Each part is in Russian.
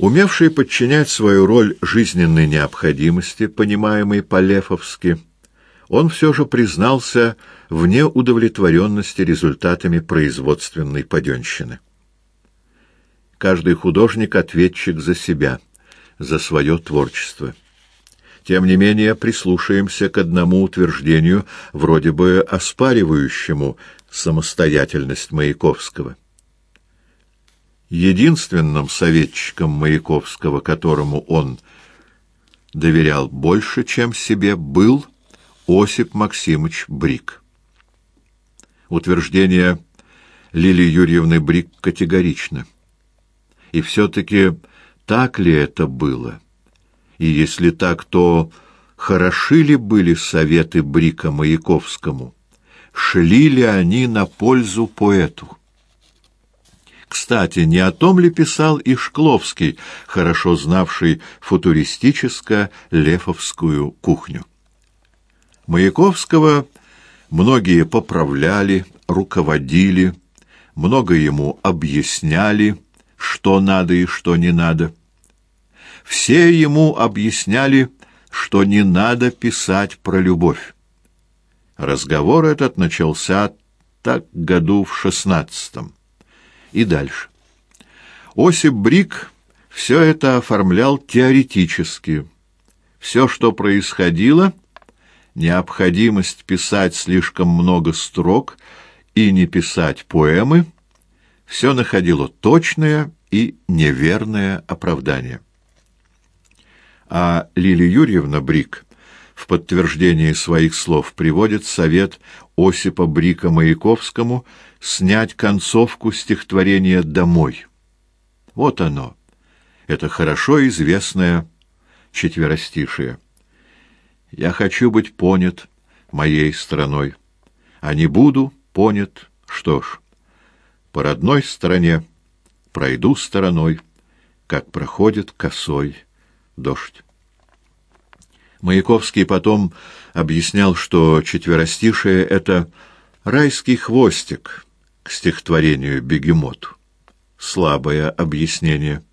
Умевший подчинять свою роль жизненной необходимости, понимаемой по-лефовски, он все же признался в неудовлетворенности результатами производственной паденщины. Каждый художник — ответчик за себя, за свое творчество. Тем не менее, прислушаемся к одному утверждению, вроде бы оспаривающему самостоятельность Маяковского. Единственным советчиком Маяковского, которому он доверял больше, чем себе, был Осип Максимович Брик. Утверждение Лилии Юрьевны Брик категорично. И все-таки так ли это было? И если так, то хороши ли были советы Брика Маяковскому? Шли ли они на пользу поэту? Кстати, не о том ли писал и Шкловский, хорошо знавший футуристическо-лефовскую кухню? Маяковского многие поправляли, руководили, много ему объясняли, что надо и что не надо. Все ему объясняли, что не надо писать про любовь. Разговор этот начался так году в шестнадцатом. И дальше. Осип Брик все это оформлял теоретически. Все, что происходило, необходимость писать слишком много строк и не писать поэмы, все находило точное и неверное оправдание. А Лилия Юрьевна Брик в подтверждение своих слов приводит совет Осипа Брика Маяковскому снять концовку стихотворения «Домой». Вот оно, это хорошо известное четверостишие. Я хочу быть понят моей страной, а не буду понят, что ж, по родной стороне пройду стороной, как проходит косой дождь. Маяковский потом объяснял, что четверостишее — это райский хвостик к стихотворению «Бегемоту». Слабое объяснение —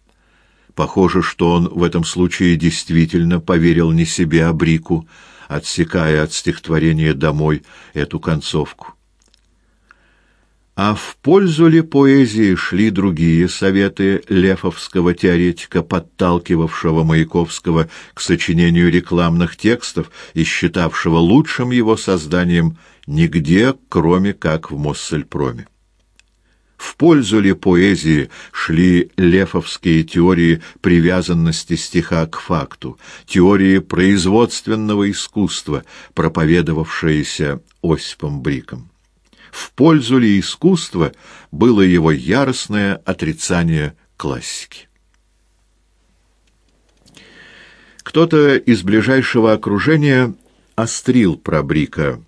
Похоже, что он в этом случае действительно поверил не себе, а Брику, отсекая от стихотворения «Домой» эту концовку. А в пользу ли поэзии шли другие советы лефовского теоретика, подталкивавшего Маяковского к сочинению рекламных текстов и считавшего лучшим его созданием нигде, кроме как в Моссельпроме? В пользу ли поэзии шли лефовские теории привязанности стиха к факту, теории производственного искусства, проповедовавшиеся Осипом Бриком? В пользу ли искусства было его яростное отрицание классики? Кто-то из ближайшего окружения острил про Брика,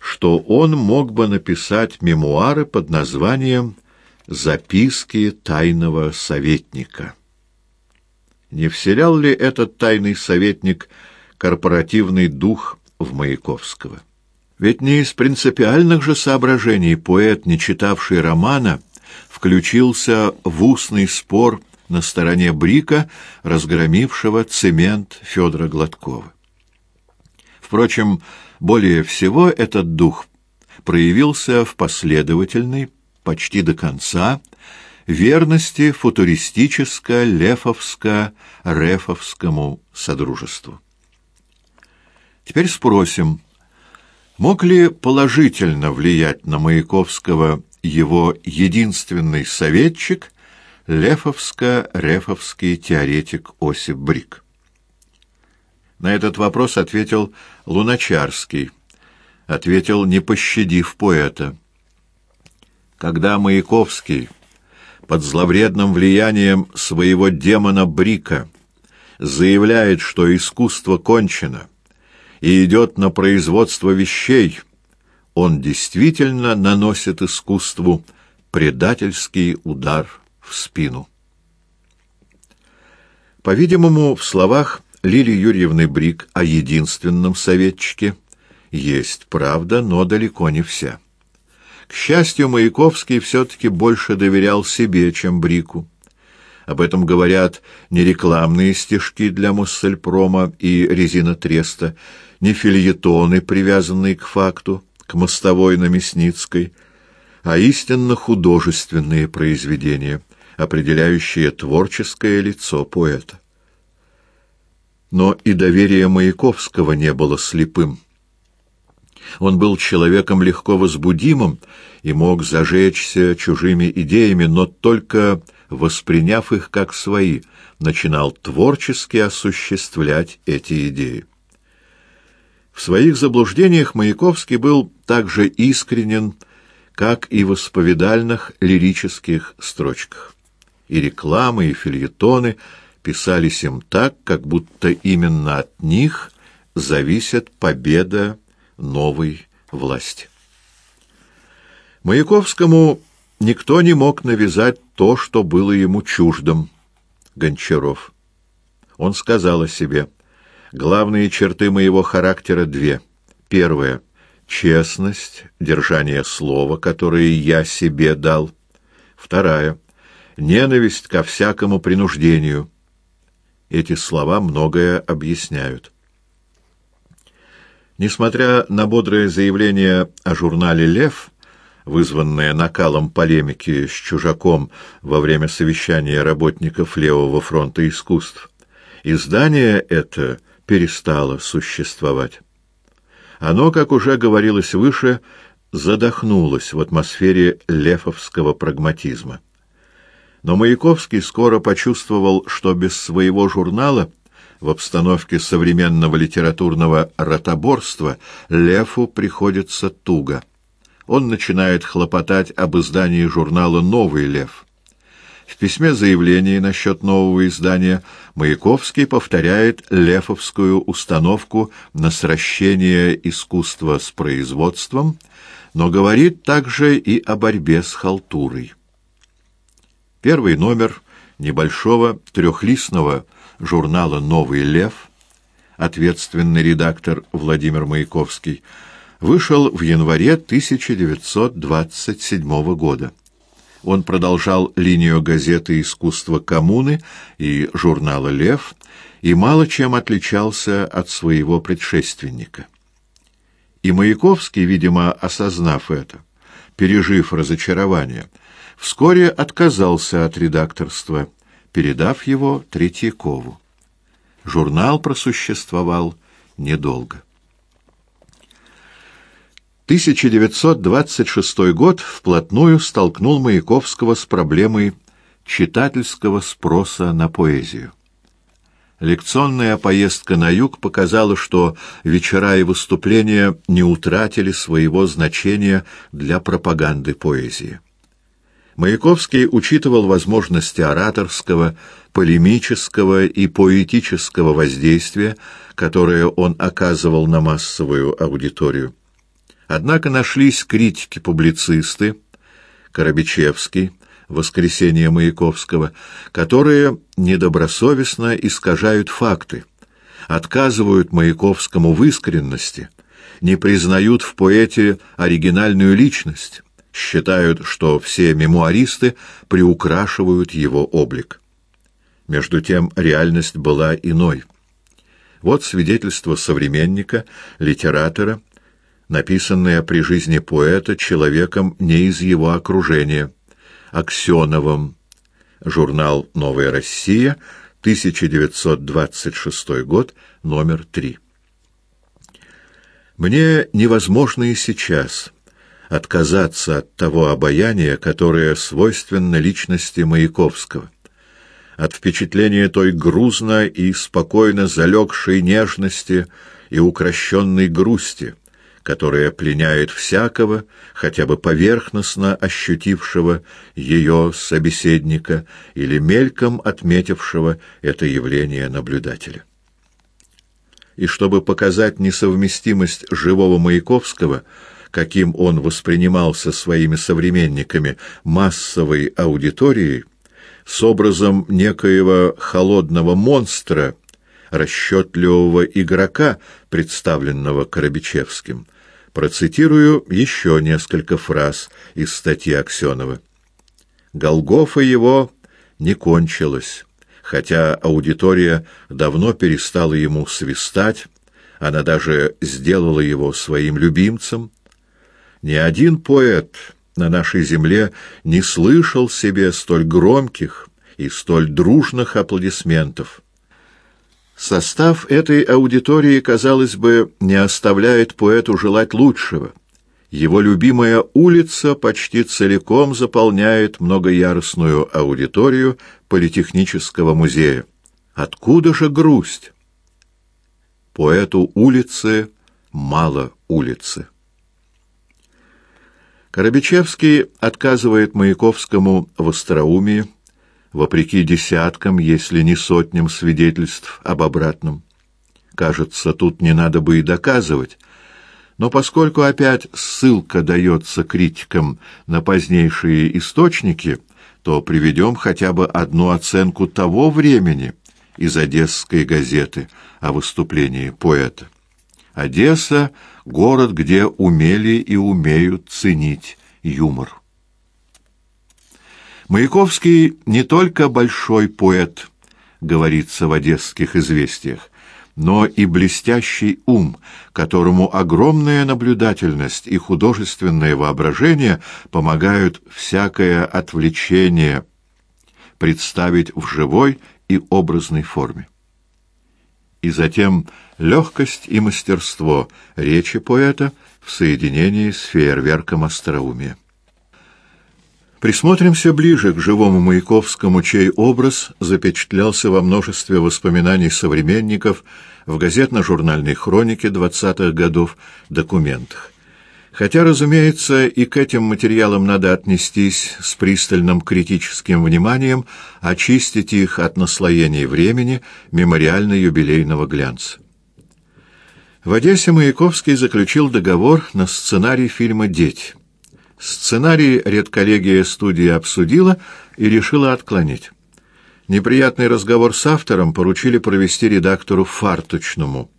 что он мог бы написать мемуары под названием Записки тайного советника. Не вселял ли этот тайный советник корпоративный дух в Маяковского? Ведь не из принципиальных же соображений поэт, не читавший романа, включился в устный спор на стороне Брика, разгромившего цемент Федора Гладкова. Впрочем, более всего этот дух проявился в последовательной, почти до конца верности футуристическо-лефовско-рефовскому содружеству. Теперь спросим, мог ли положительно влиять на Маяковского его единственный советчик, лефовско-рефовский теоретик Осип Брик? На этот вопрос ответил Луначарский, ответил, не пощадив поэта когда Маяковский под зловредным влиянием своего демона Брика заявляет, что искусство кончено и идет на производство вещей, он действительно наносит искусству предательский удар в спину. По-видимому, в словах Лилии Юрьевны Брик о единственном советчике есть правда, но далеко не вся. К счастью, Маяковский все-таки больше доверял себе, чем Брику. Об этом говорят не рекламные стишки для Моссельпрома и резина Треста, не фильетоны, привязанные к факту, к мостовой на Мясницкой, а истинно художественные произведения, определяющие творческое лицо поэта. Но и доверие Маяковского не было слепым. Он был человеком легко возбудимым и мог зажечься чужими идеями, но только восприняв их как свои, начинал творчески осуществлять эти идеи. В своих заблуждениях Маяковский был также искренен, как и в исповедальных лирических строчках. И рекламы, и фильетоны писались им так, как будто именно от них зависит победа новой власти. Маяковскому никто не мог навязать то, что было ему чуждым, Гончаров. Он сказал о себе, «Главные черты моего характера две. Первое — честность, держание слова, которое я себе дал. Вторая — ненависть ко всякому принуждению». Эти слова многое объясняют. Несмотря на бодрое заявление о журнале «Лев», вызванное накалом полемики с чужаком во время совещания работников Левого фронта искусств, издание это перестало существовать. Оно, как уже говорилось выше, задохнулось в атмосфере лефовского прагматизма. Но Маяковский скоро почувствовал, что без своего журнала – в обстановке современного литературного ротоборства Лефу приходится туго. Он начинает хлопотать об издании журнала «Новый Лев». В письме заявления насчет нового издания Маяковский повторяет лефовскую установку на сращение искусства с производством, но говорит также и о борьбе с халтурой. Первый номер небольшого трехлистного журнала «Новый лев», ответственный редактор Владимир Маяковский, вышел в январе 1927 года. Он продолжал линию газеты «Искусство коммуны» и журнала «Лев» и мало чем отличался от своего предшественника. И Маяковский, видимо, осознав это, пережив разочарование, вскоре отказался от редакторства – передав его Третьякову. Журнал просуществовал недолго. 1926 год вплотную столкнул Маяковского с проблемой читательского спроса на поэзию. Лекционная поездка на юг показала, что вечера и выступления не утратили своего значения для пропаганды поэзии. Маяковский учитывал возможности ораторского, полемического и поэтического воздействия, которое он оказывал на массовую аудиторию. Однако нашлись критики-публицисты, Коробичевский, «Воскресение Маяковского», которые недобросовестно искажают факты, отказывают Маяковскому в искренности, не признают в поэте оригинальную личность, считают, что все мемуаристы приукрашивают его облик. Между тем реальность была иной. Вот свидетельство современника, литератора, написанное при жизни поэта человеком не из его окружения, Аксеновым, журнал «Новая Россия», 1926 год, номер 3. Мне невозможно и сейчас отказаться от того обаяния, которое свойственно личности Маяковского, от впечатления той грузно и спокойно залегшей нежности и укращенной грусти, которая пленяет всякого, хотя бы поверхностно ощутившего ее собеседника или мельком отметившего это явление наблюдателя. И чтобы показать несовместимость живого Маяковского – каким он воспринимался своими современниками, массовой аудиторией, с образом некоего холодного монстра, расчетливого игрока, представленного Коробичевским. Процитирую еще несколько фраз из статьи Аксенова. Голгофа его не кончилась, хотя аудитория давно перестала ему свистать, она даже сделала его своим любимцем. Ни один поэт на нашей земле не слышал себе столь громких и столь дружных аплодисментов. Состав этой аудитории, казалось бы, не оставляет поэту желать лучшего. Его любимая улица почти целиком заполняет многоярусную аудиторию Политехнического музея. Откуда же грусть? Поэту улицы мало улицы. Коробичевский отказывает Маяковскому в остроумии, вопреки десяткам, если не сотням свидетельств об обратном. Кажется, тут не надо бы и доказывать, но поскольку опять ссылка дается критикам на позднейшие источники, то приведем хотя бы одну оценку того времени из «Одесской газеты» о выступлении поэта. Одесса — город, где умели и умеют ценить юмор. Маяковский не только большой поэт, говорится в «Одесских известиях», но и блестящий ум, которому огромная наблюдательность и художественное воображение помогают всякое отвлечение представить в живой и образной форме. И затем легкость и мастерство речи поэта в соединении с фейерверком остроумия. Присмотримся ближе к живому Маяковскому, чей образ запечатлялся во множестве воспоминаний современников в газетно-журнальной хронике двадцатых годов, документах. Хотя, разумеется, и к этим материалам надо отнестись с пристальным критическим вниманием, очистить их от наслоений времени мемориально-юбилейного глянца. В Одессе Маяковский заключил договор на сценарий фильма «Дети». Сценарий редколлегия студии обсудила и решила отклонить. Неприятный разговор с автором поручили провести редактору Фарточному.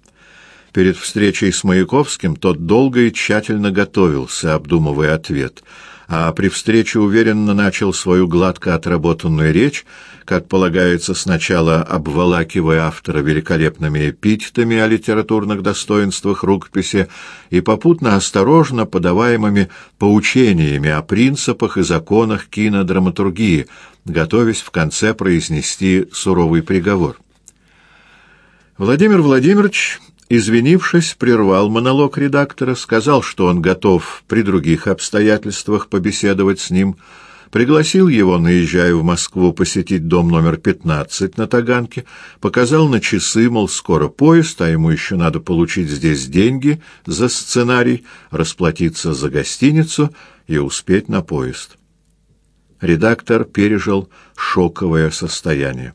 Перед встречей с Маяковским тот долго и тщательно готовился, обдумывая ответ — а при встрече уверенно начал свою гладко отработанную речь, как полагается сначала обволакивая автора великолепными эпитетами о литературных достоинствах рукописи и попутно осторожно подаваемыми поучениями о принципах и законах кинодраматургии, готовясь в конце произнести суровый приговор. Владимир Владимирович Извинившись, прервал монолог редактора, сказал, что он готов при других обстоятельствах побеседовать с ним, пригласил его, наезжая в Москву, посетить дом номер 15 на Таганке, показал на часы, мол, скоро поезд, а ему еще надо получить здесь деньги за сценарий, расплатиться за гостиницу и успеть на поезд. Редактор пережил шоковое состояние.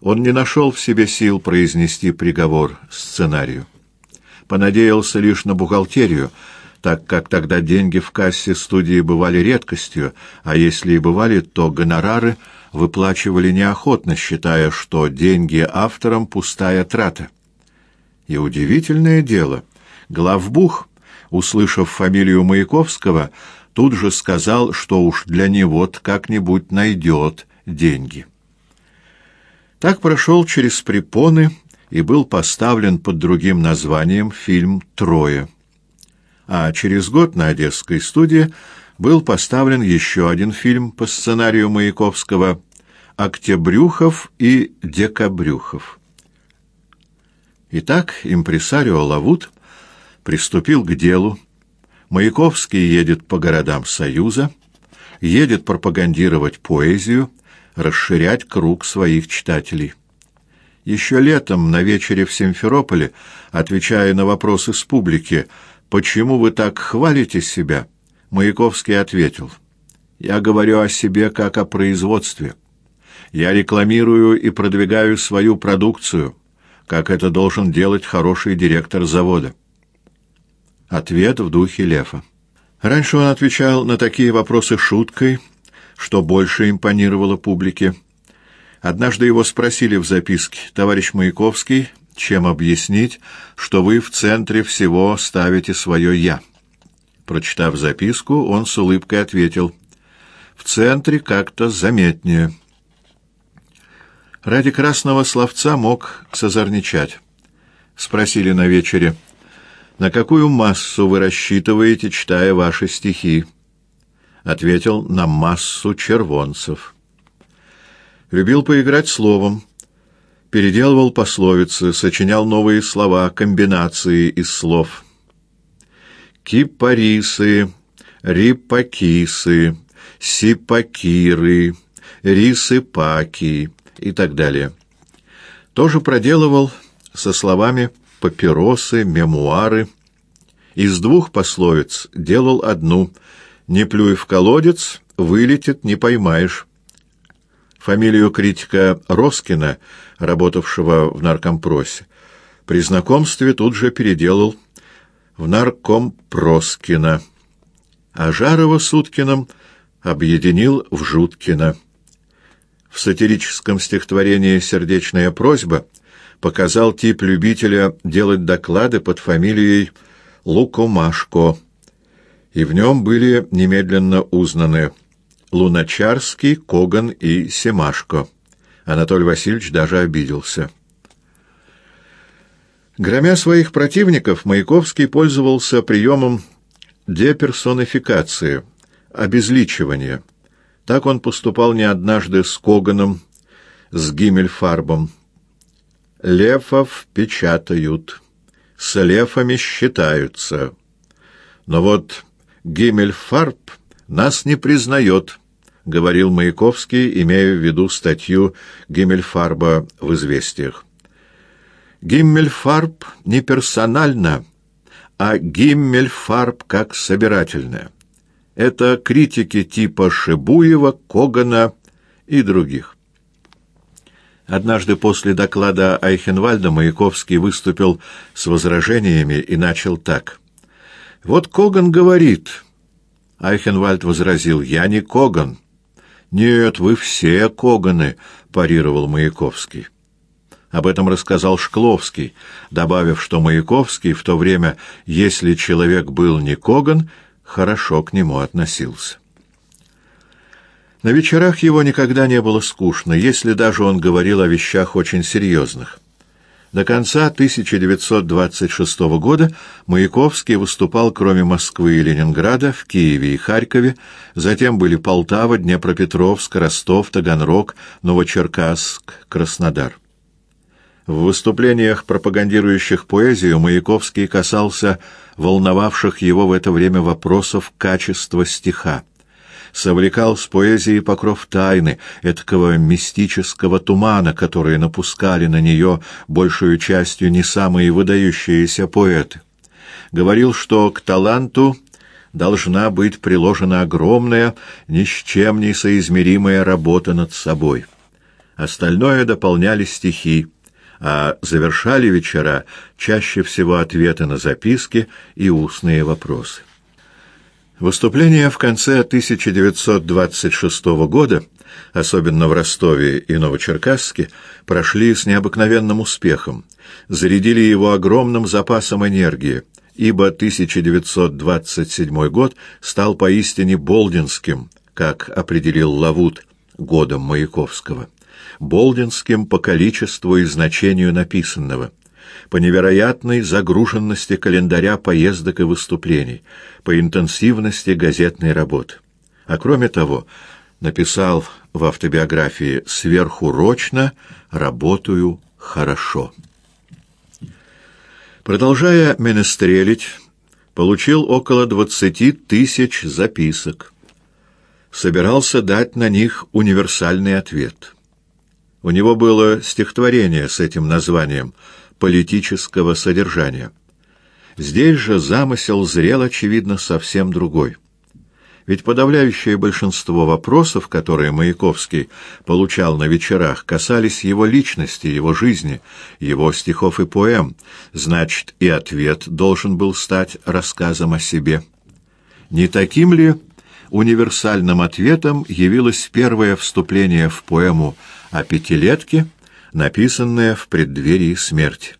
Он не нашел в себе сил произнести приговор сценарию. Понадеялся лишь на бухгалтерию, так как тогда деньги в кассе студии бывали редкостью, а если и бывали, то гонорары выплачивали неохотно, считая, что деньги авторам — пустая трата. И удивительное дело, главбух, услышав фамилию Маяковского, тут же сказал, что уж для него как-нибудь найдет деньги. Так прошел через препоны и был поставлен под другим названием фильм «Трое». А через год на Одесской студии был поставлен еще один фильм по сценарию Маяковского «Октябрюхов и Декабрюхов». Итак, импресарио Лавут приступил к делу. Маяковский едет по городам Союза, едет пропагандировать поэзию, расширять круг своих читателей. Еще летом на вечере в Симферополе, отвечая на вопросы с публики «Почему вы так хвалите себя?», Маяковский ответил «Я говорю о себе как о производстве. Я рекламирую и продвигаю свою продукцию, как это должен делать хороший директор завода». Ответ в духе Лефа. Раньше он отвечал на такие вопросы шуткой – что больше импонировало публике. Однажды его спросили в записке, «Товарищ Маяковский, чем объяснить, что вы в центре всего ставите свое «я»?» Прочитав записку, он с улыбкой ответил, «В центре как-то заметнее». Ради красного словца мог созорничать. Спросили на вечере, «На какую массу вы рассчитываете, читая ваши стихи?» Ответил, «На массу червонцев». Любил поиграть словом, переделывал пословицы, сочинял новые слова, комбинации из слов. Кипарисы, рипакисы, сипакиры, рисыпаки и так далее. Тоже проделывал со словами папиросы, мемуары. Из двух пословиц делал одну «Не плюй в колодец, вылетит, не поймаешь». Фамилию критика Роскина, работавшего в наркомпросе, при знакомстве тут же переделал в нарком Проскина, а Жарова с Уткиным объединил в Жуткина. В сатирическом стихотворении «Сердечная просьба» показал тип любителя делать доклады под фамилией Лукомашко, и в нем были немедленно узнаны Луначарский, Коган и Семашко. Анатолий Васильевич даже обиделся. Громя своих противников, Маяковский пользовался приемом деперсонификации, обезличивания. Так он поступал не однажды с Коганом, с Гиммельфарбом. Лефов печатают, с лефами считаются. Но вот Гиммельфарб нас не признает, — говорил Маяковский, имея в виду статью Гиммельфарба в «Известиях». Гиммельфарб не персонально, а Гиммельфарб как собирательное. Это критики типа Шибуева, Когана и других. Однажды после доклада Айхенвальда Маяковский выступил с возражениями и начал так. «Вот Коган говорит...» Айхенвальд возразил. «Я не Коган». «Нет, вы все Коганы», — парировал Маяковский. Об этом рассказал Шкловский, добавив, что Маяковский в то время, если человек был не Коган, хорошо к нему относился. На вечерах его никогда не было скучно, если даже он говорил о вещах очень серьезных. До конца 1926 года Маяковский выступал, кроме Москвы и Ленинграда, в Киеве и Харькове, затем были Полтава, Днепропетровск, Ростов, Таганрог, Новочеркасск, Краснодар. В выступлениях, пропагандирующих поэзию, Маяковский касался волновавших его в это время вопросов качества стиха. Совлекал с поэзией покров тайны, этакого мистического тумана, которые напускали на нее большую частью не самые выдающиеся поэты. Говорил, что к таланту должна быть приложена огромная, ни с чем не соизмеримая работа над собой. Остальное дополняли стихи, а завершали вечера чаще всего ответы на записки и устные вопросы. Выступления в конце 1926 года, особенно в Ростове и Новочеркасске, прошли с необыкновенным успехом, зарядили его огромным запасом энергии, ибо 1927 год стал поистине болдинским, как определил Лавут, годом Маяковского болдинским по количеству и значению написанного, по невероятной загруженности календаря поездок и выступлений, по интенсивности газетной работы. А кроме того, написал в автобиографии «Сверхурочно работаю хорошо». Продолжая менестрелить, получил около двадцати тысяч записок. Собирался дать на них универсальный ответ. У него было стихотворение с этим названием «Политического содержания». Здесь же замысел зрел, очевидно, совсем другой. Ведь подавляющее большинство вопросов, которые Маяковский получал на вечерах, касались его личности, его жизни, его стихов и поэм, значит, и ответ должен был стать рассказом о себе. Не таким ли универсальным ответом явилось первое вступление в поэму о пятилетке, написанное в преддверии смерти.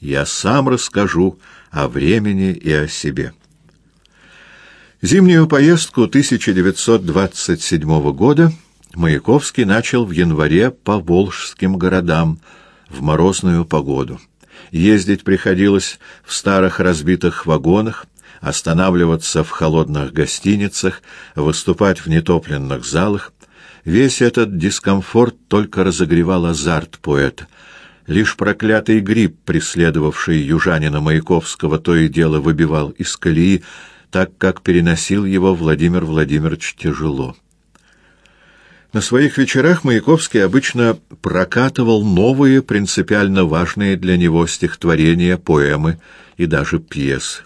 Я сам расскажу о времени и о себе. Зимнюю поездку 1927 года Маяковский начал в январе по волжским городам в морозную погоду. Ездить приходилось в старых разбитых вагонах, останавливаться в холодных гостиницах, выступать в нетопленных залах. Весь этот дискомфорт только разогревал азарт поэта. Лишь проклятый гриб, преследовавший южанина Маяковского, то и дело выбивал из колеи, так как переносил его Владимир Владимирович тяжело. На своих вечерах Маяковский обычно прокатывал новые, принципиально важные для него стихотворения, поэмы и даже пьесы.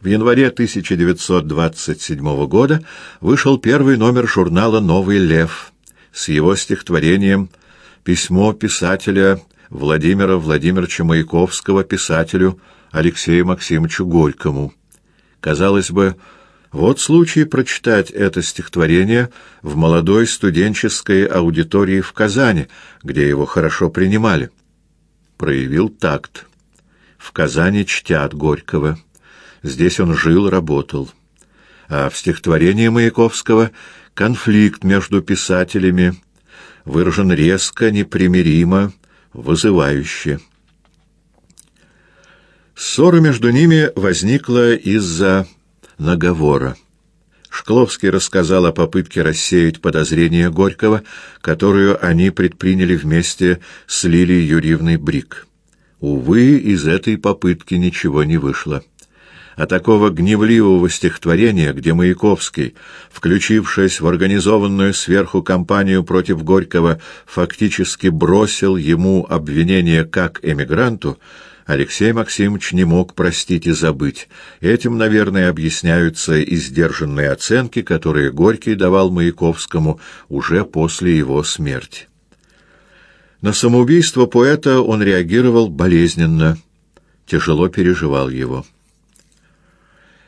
В январе 1927 года вышел первый номер журнала «Новый лев» с его стихотворением «Письмо писателя Владимира Владимировича Маяковского писателю Алексею Максимовичу Горькому». Казалось бы, вот случай прочитать это стихотворение в молодой студенческой аудитории в Казани, где его хорошо принимали. Проявил такт. В Казани чтят Горького. Здесь он жил, работал. А в стихотворении Маяковского конфликт между писателями выражен резко, непримиримо, вызывающе. Ссора между ними возникла из-за наговора. Шкловский рассказал о попытке рассеять подозрения Горького, которую они предприняли вместе с Лилией Юрьевной Брик. Увы, из этой попытки ничего не вышло. А такого гневливого стихотворения, где Маяковский, включившись в организованную сверху кампанию против Горького, фактически бросил ему обвинение как эмигранту, Алексей Максимович не мог простить и забыть. Этим, наверное, объясняются и сдержанные оценки, которые Горький давал Маяковскому уже после его смерти. На самоубийство поэта он реагировал болезненно, тяжело переживал его.